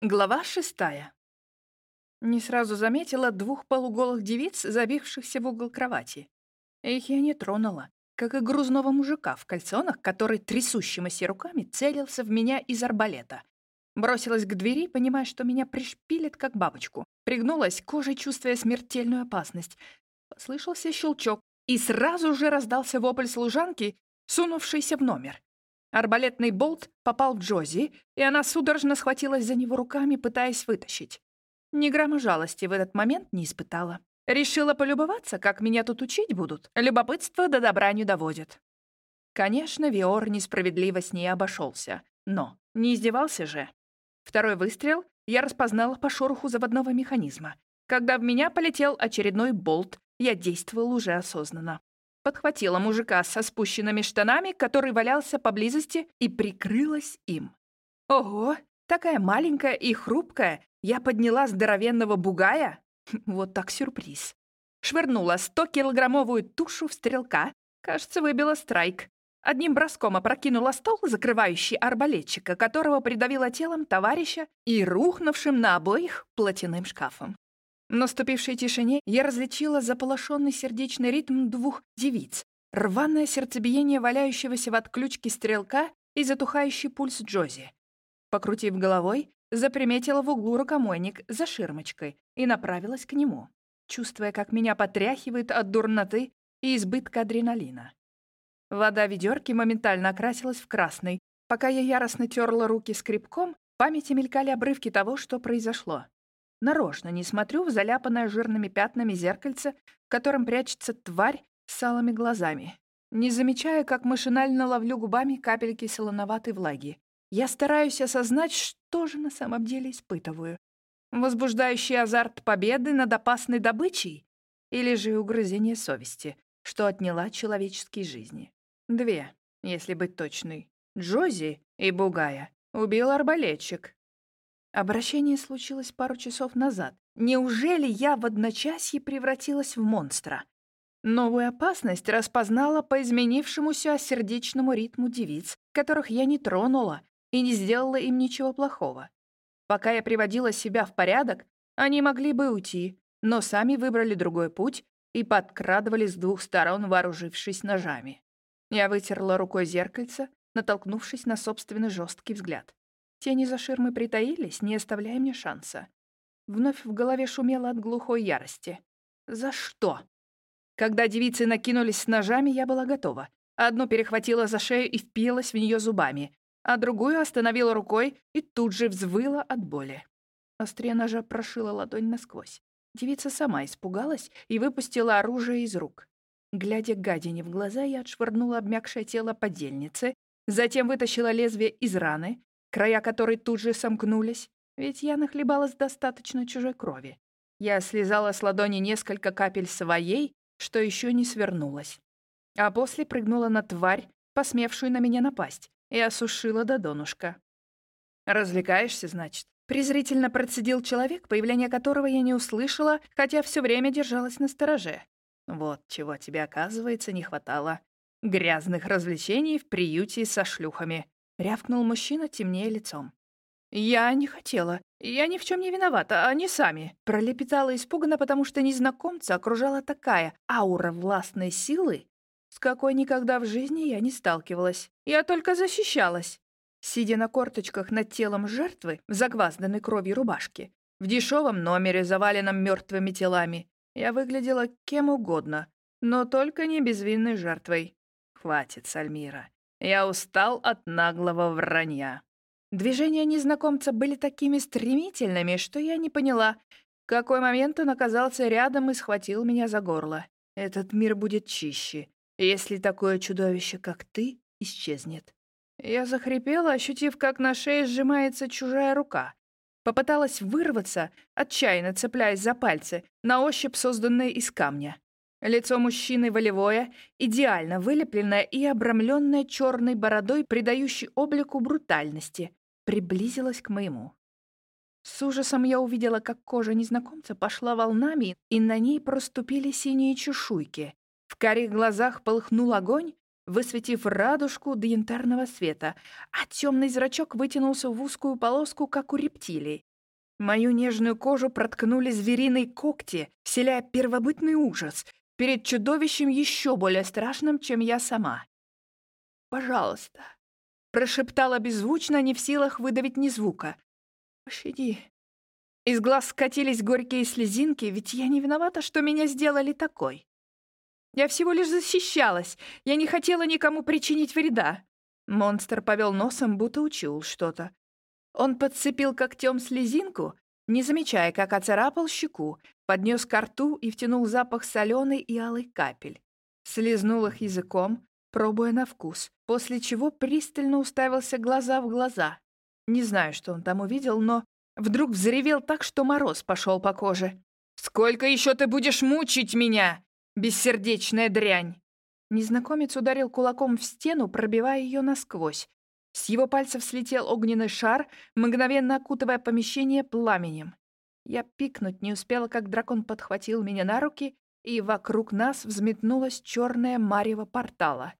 Глава шестая. Не сразу заметила двух полуголых девиц, забившихся в угол кровати. Их я не тронула, как и грузного мужика в кальсонах, который трясущимися руками целился в меня из арбалета. Бросилась к двери, понимая, что меня пришпилит, как бабочку. Пригнулась, кожей чувствуя смертельную опасность. Послышался щелчок, и сразу же раздался вопль служанки, сунувшейся в номер. Арбалетный болт попал в Джози, и она судорожно схватилась за него руками, пытаясь вытащить. Ни грамма жалости в этот момент не испытала. Решила полюбоваться, как меня тут учить будут. Любопытство до добра не доводит. Конечно, Виор несправедливо с ней обошелся, но не издевался же. Второй выстрел я распознала по шороху заводного механизма. Когда в меня полетел очередной болт, я действовал уже осознанно подхватила мужика со спущенными штанами, который валялся поблизости, и прикрылась им. Ого, такая маленькая и хрупкая, я подняла здоровенного бугая? Вот так сюрприз. Швырнула 100-килограммовую тушу в стрелка, кажется, выбила страйк. Одним броском опрокинула стол, закрывающий арбалетчика, которого придавила телом товарища и рухнувшим на обоих платяным шкафом. В наступившей тишине я различила заполошенный сердечный ритм двух девиц, рваное сердцебиение валяющегося в отключке стрелка и затухающий пульс Джози. Покрутив головой, заприметила в углу рукомойник за ширмочкой и направилась к нему, чувствуя, как меня потряхивает от дурноты и избытка адреналина. Вода ведерки моментально окрасилась в красный. Пока я яростно терла руки скребком, в памяти мелькали обрывки того, что произошло. Нарочно не смотрю в заляпанное жирными пятнами зеркальце, в котором прячется тварь с алыми глазами. Не замечая, как машинально ловлю губами капельки солоноватой влаги. Я стараюсь осознать, что же на самом деле испытываю. Возбуждающий азарт победы над опасной добычей? Или же угрызение совести, что отняла человеческие жизни? Две, если быть точной. Джози и Бугая убил арбалетчик, Обращение случилось пару часов назад. Неужели я в одночасье превратилась в монстра? Новую опасность распознала по изменившемуся сердечному ритму девиц, которых я не тронула и не сделала им ничего плохого. Пока я приводила себя в порядок, они могли бы уйти, но сами выбрали другой путь и подкрадывали с двух сторон, вооружившись ножами. Я вытерла рукой зеркальце, натолкнувшись на собственный жесткий взгляд. Тени за ширмой притаились, не оставляя мне шанса. Вновь в голове шумело от глухой ярости. «За что?» Когда девицы накинулись с ножами, я была готова. Одну перехватила за шею и впилась в нее зубами, а другую остановила рукой и тут же взвыла от боли. Острее ножа прошила ладонь насквозь. Девица сама испугалась и выпустила оружие из рук. Глядя гадине в глаза, я отшвырнула обмякшее тело подельницы, затем вытащила лезвие из раны, края которой тут же сомкнулись, ведь я нахлебалась достаточно чужой крови. Я слезала с ладони несколько капель своей, что еще не свернулась. А после прыгнула на тварь, посмевшую на меня напасть, и осушила до донышка. «Развлекаешься, значит?» Презрительно процедил человек, появление которого я не услышала, хотя все время держалась на стороже. Вот чего тебе, оказывается, не хватало. Грязных развлечений в приюте со шлюхами. — рявкнул мужчина темнее лицом. «Я не хотела. Я ни в чем не виновата, они сами». Пролепетала испуганно, потому что незнакомца окружала такая аура властной силы, с какой никогда в жизни я не сталкивалась. Я только защищалась. Сидя на корточках над телом жертвы в загвазданной кровью рубашке, в дешевом номере, заваленном мертвыми телами, я выглядела кем угодно, но только не безвинной жертвой. Хватит, Сальмира. Я устал от наглого вранья. Движения незнакомца были такими стремительными, что я не поняла, в какой момент он оказался рядом и схватил меня за горло. Этот мир будет чище, если такое чудовище, как ты, исчезнет. Я захрипела, ощутив, как на шее сжимается чужая рука. Попыталась вырваться, отчаянно цепляясь за пальцы, на ощупь созданные из камня. Лицо мужчины волевое, идеально вылепленное и обрамленное черной бородой, придающей облику брутальности, приблизилось к моему. С ужасом я увидела, как кожа незнакомца пошла волнами, и на ней проступили синие чешуйки. В карих глазах полыхнул огонь, высветив радужку до янтарного света, а темный зрачок вытянулся в узкую полоску, как у рептилий. Мою нежную кожу проткнули звериные когти, вселяя первобытный ужас перед чудовищем еще более страшным, чем я сама. «Пожалуйста», — прошептала беззвучно, не в силах выдавить ни звука. «Пощади». Из глаз скатились горькие слезинки, ведь я не виновата, что меня сделали такой. Я всего лишь защищалась, я не хотела никому причинить вреда. Монстр повел носом, будто учил что-то. Он подцепил когтем слезинку, не замечая, как оцарапал щеку, поднес ко рту и втянул запах соленой и алой капель. Слизнул их языком, пробуя на вкус, после чего пристально уставился глаза в глаза. Не знаю, что он там увидел, но вдруг взревел так, что мороз пошел по коже. «Сколько еще ты будешь мучить меня, бессердечная дрянь?» Незнакомец ударил кулаком в стену, пробивая ее насквозь. С его пальцев слетел огненный шар, мгновенно окутывая помещение пламенем. Я пикнуть не успела, как дракон подхватил меня на руки, и вокруг нас взметнулась черная марево портала.